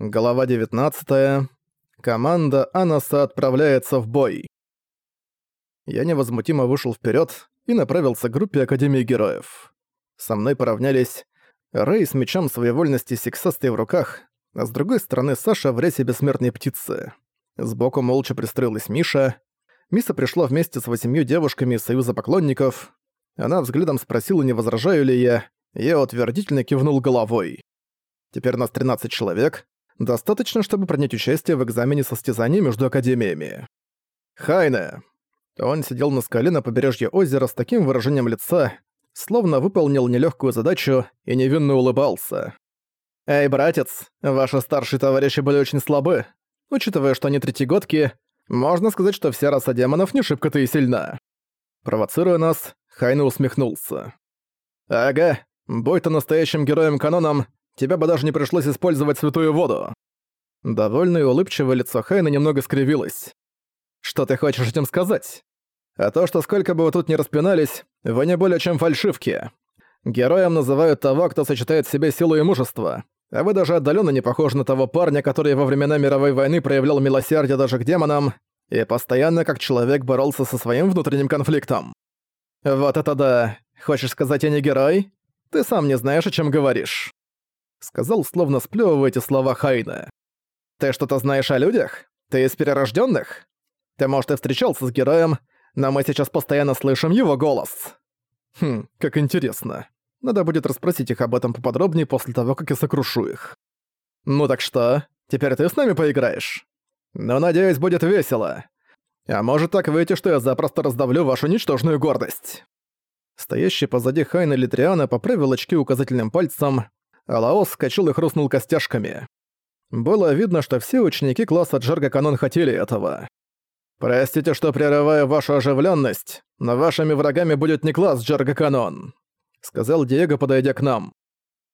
Глава 19. Команда Анаса отправляется в бой. Я невозмутимо вышел вперед и направился к группе Академии Героев. Со мной поравнялись Рэй с мечом своевольности сексастой в руках, а с другой стороны Саша в рейсе бессмертной птицы. Сбоку молча пристроилась Миша. Миса пришла вместе с восемью девушками из Союза поклонников. Она взглядом спросила, не возражаю ли я. Я утвердительно кивнул головой. Теперь нас 13 человек, Достаточно, чтобы принять участие в экзамене состязаний между академиями. Хайне. Он сидел на скале на побережье озера с таким выражением лица, словно выполнил нелегкую задачу и невинно улыбался. «Эй, братец, ваши старшие товарищи были очень слабы. Учитывая, что они третьегодки, можно сказать, что вся раса демонов не шибко-то и сильна». Провоцируя нас, Хайне усмехнулся. «Ага, будь ты настоящим героем-каноном, тебе бы даже не пришлось использовать святую воду». Довольное и улыбчивое лицо Хайна немного скривилось. «Что ты хочешь этим сказать? А то, что сколько бы вы тут ни распинались, вы не более чем фальшивки. Героем называют того, кто сочетает в себе силу и мужество. А вы даже отдаленно не похожи на того парня, который во времена мировой войны проявлял милосердие даже к демонам и постоянно как человек боролся со своим внутренним конфликтом. Вот это да. Хочешь сказать, я не герой? Ты сам не знаешь, о чем говоришь сказал, словно сплёвывая эти слова Хайна. «Ты что-то знаешь о людях? Ты из перерожденных? Ты, может, и встречался с героем, но мы сейчас постоянно слышим его голос». Хм, как интересно. Надо будет расспросить их об этом поподробнее после того, как я сокрушу их. Ну так что, теперь ты с нами поиграешь? Ну, надеюсь, будет весело. А может так выйти, что я запросто раздавлю вашу ничтожную гордость. Стоящий позади Хайна Литриана поправил очки указательным пальцем, а Лаос скачал и хрустнул костяшками. Было видно, что все ученики класса Джерга Канон хотели этого. «Простите, что прерываю вашу оживленность, но вашими врагами будет не класс Джерга Канон», сказал Диего, подойдя к нам.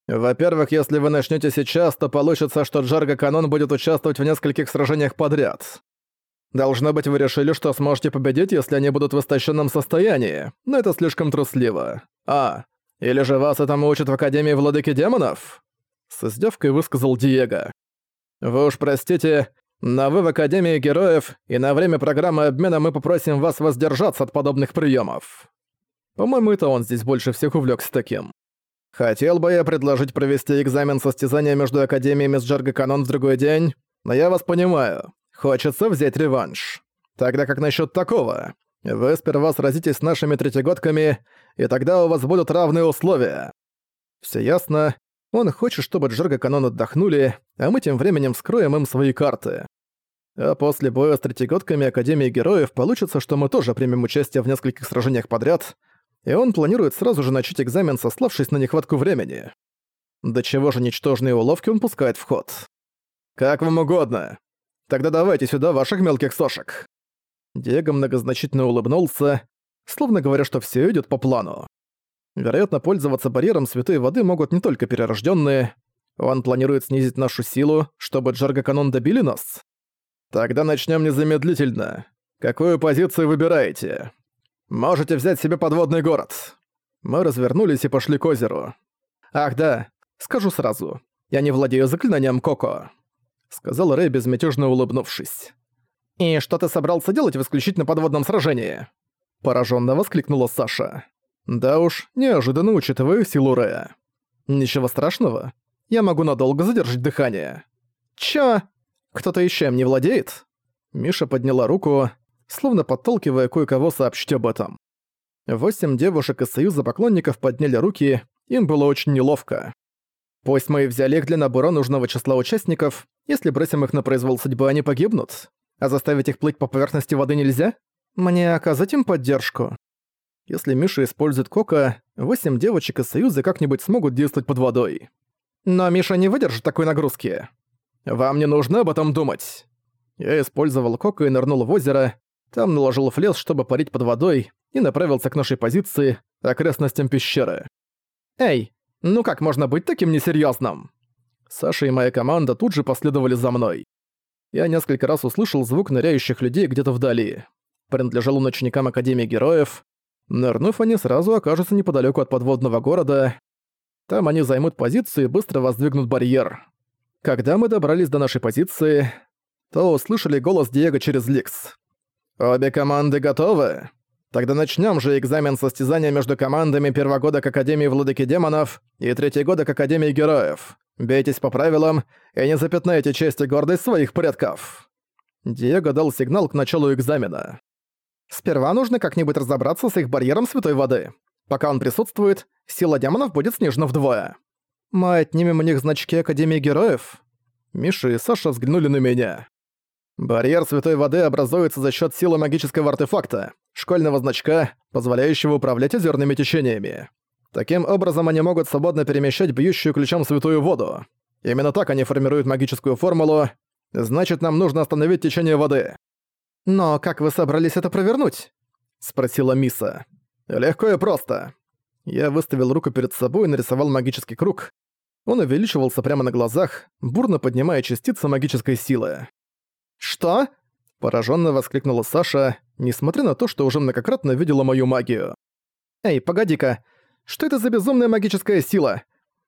«Во-первых, если вы начнете сейчас, то получится, что Джерга Канон будет участвовать в нескольких сражениях подряд. Должно быть, вы решили, что сможете победить, если они будут в истощенном состоянии, но это слишком трусливо. А, или же вас этому учат в Академии Владыки Демонов?» С издевкой высказал Диего. «Вы уж простите, но вы в Академии Героев, и на время программы обмена мы попросим вас воздержаться от подобных приемов. По-моему, это он здесь больше всех увлекся таким. Хотел бы я предложить провести экзамен состязания между Академиями с Джарго Канон в другой день, но я вас понимаю, хочется взять реванш. Тогда как насчет такого? Вы сперва сразитесь с нашими третьегодками, и тогда у вас будут равные условия. Все ясно. Он хочет, чтобы Джерга Канон отдохнули, а мы тем временем скроем им свои карты. А после боя с третьегодками Академии Героев получится, что мы тоже примем участие в нескольких сражениях подряд, и он планирует сразу же начать экзамен, сославшись на нехватку времени. До чего же ничтожные уловки он пускает в ход. «Как вам угодно. Тогда давайте сюда ваших мелких сошек». Диего многозначительно улыбнулся, словно говоря, что все идет по плану. Вероятно, пользоваться барьером святой воды могут не только перерожденные. Он планирует снизить нашу силу, чтобы Джаргаканон добили нас? Тогда начнем незамедлительно. Какую позицию выбираете? Можете взять себе подводный город. Мы развернулись и пошли к озеру. Ах да, скажу сразу. Я не владею заклинанием Коко. Сказал Рэй, безмятежно улыбнувшись. «И что ты собрался делать в исключительно подводном сражении?» Поражённо воскликнула Саша. «Да уж, неожиданно учитывая силу Рэя. Ничего страшного. Я могу надолго задержать дыхание». «Чё? Кто-то ещё им не владеет?» Миша подняла руку, словно подталкивая кое-кого сообщить об этом. Восемь девушек из Союза поклонников подняли руки, им было очень неловко. Пусть мы и взяли их для набора нужного числа участников, если бросим их на произвол судьбы, они погибнут. А заставить их плыть по поверхности воды нельзя? Мне оказать им поддержку? Если Миша использует Кока, восемь девочек из Союза как-нибудь смогут действовать под водой. Но Миша не выдержит такой нагрузки. Вам не нужно об этом думать. Я использовал Кока и нырнул в озеро, там наложил флес, чтобы парить под водой, и направился к нашей позиции, окрестностям пещеры. «Эй, ну как можно быть таким несерьёзным?» Саша и моя команда тут же последовали за мной я несколько раз услышал звук ныряющих людей где-то вдали. Принадлежал он ученикам Академии Героев. Нырнув, они сразу окажутся неподалеку от подводного города. Там они займут позицию и быстро воздвигнут барьер. Когда мы добрались до нашей позиции, то услышали голос Диего через Ликс. «Обе команды готовы? Тогда начнем же экзамен состязания между командами первогодок Академии Владыки Демонов и третьегодок Академии Героев. Бейтесь по правилам и не запятнайте честь и гордость своих предков». Диего дал сигнал к началу экзамена. «Сперва нужно как-нибудь разобраться с их барьером святой воды. Пока он присутствует, сила демонов будет снижена вдвое. Мы отнимем у них значки Академии Героев?» Миша и Саша взглянули на меня. Барьер святой воды образуется за счет силы магического артефакта, школьного значка, позволяющего управлять озерными течениями. Таким образом, они могут свободно перемещать бьющую ключом святую воду. Именно так они формируют магическую формулу. Значит, нам нужно остановить течение воды. «Но как вы собрались это провернуть?» — спросила Миса. «Легко и просто». Я выставил руку перед собой и нарисовал магический круг. Он увеличивался прямо на глазах, бурно поднимая частицы магической силы. «Что?» – пораженно воскликнула Саша, несмотря на то, что уже многократно видела мою магию. «Эй, погоди-ка, что это за безумная магическая сила?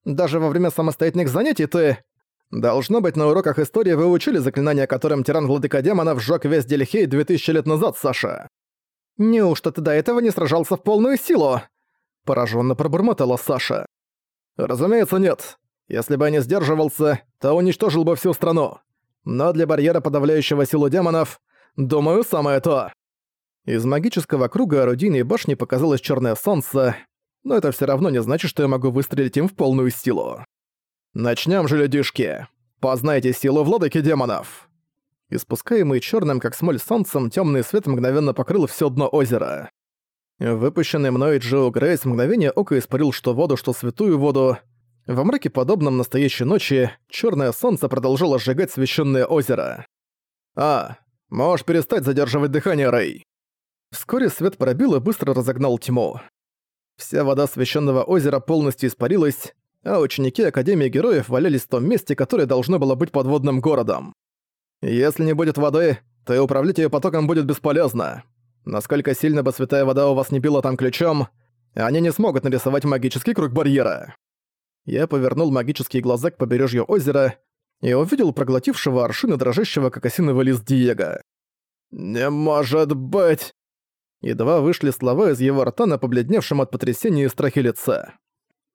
Даже во время самостоятельных занятий ты...» «Должно быть, на уроках истории вы учили заклинание, которым тиран-владыка демонов сжёг весь Дельхей 2000 лет назад, Саша». «Неужто ты до этого не сражался в полную силу?» Пораженно пробормотала Саша. «Разумеется, нет. Если бы я не сдерживался, то уничтожил бы всю страну но для барьера, подавляющего силу демонов, думаю, самое то. Из магического круга орудийной башни показалось черное солнце, но это все равно не значит, что я могу выстрелить им в полную силу. Начнем же, людишки. Познайте силу владыки демонов. Испускаемый черным, как смоль солнцем, темный свет мгновенно покрыл все дно озера. Выпущенный мной Джоу Грейс мгновение ока испарил что воду, что святую воду, во мраке, подобном настоящей ночи, черное солнце продолжало сжигать священное озеро. «А, можешь перестать задерживать дыхание, Рэй!» Вскоре свет пробил и быстро разогнал тьму. Вся вода священного озера полностью испарилась, а ученики Академии Героев валялись в том месте, которое должно было быть подводным городом. Если не будет воды, то и управлять ее потоком будет бесполезно. Насколько сильно бы святая вода у вас не била там ключом, они не смогут нарисовать магический круг барьера. Я повернул магические глаза к побережью озера и увидел проглотившего аршины дрожащего как осиновый лист Диего. «Не может быть!» Едва вышли слова из его рта на побледневшем от потрясения и страхе лице.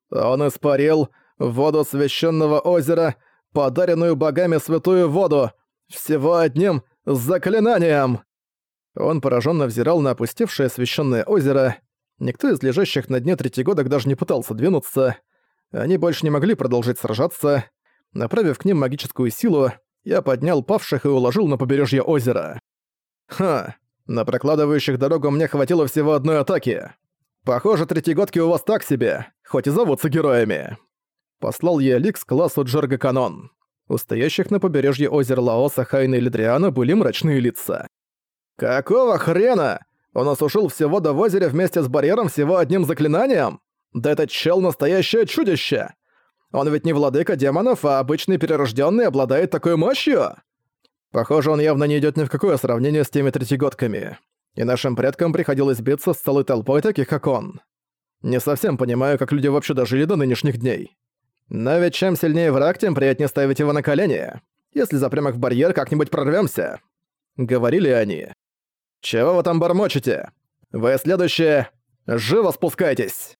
«Он испарил воду священного озера, подаренную богами святую воду, всего одним заклинанием!» Он пораженно взирал на опустевшее священное озеро. Никто из лежащих на дне третьегодок даже не пытался двинуться. Они больше не могли продолжить сражаться. Направив к ним магическую силу, я поднял павших и уложил на побережье озера. Ха, на прокладывающих дорогу мне хватило всего одной атаки. Похоже, третьегодки у вас так себе, хоть и зовутся героями. Послал я Ликс классу Джерга Канон. У стоящих на побережье озера Лаоса, Хайна и Лидриана были мрачные лица. «Какого хрена? Он осушил все воду в озере вместе с барьером всего одним заклинанием? Да этот чел настоящее чудище! Он ведь не владыка демонов, а обычный перерожденный обладает такой мощью! Похоже, он явно не идет ни в какое сравнение с теми третьегодками. И нашим предкам приходилось биться с целой толпой таких, как он. Не совсем понимаю, как люди вообще дожили до нынешних дней. Но ведь чем сильнее враг, тем приятнее ставить его на колени. Если запрям их в барьер, как-нибудь прорвемся. Говорили они. Чего вы там бормочете? Вы следующие. Живо спускайтесь!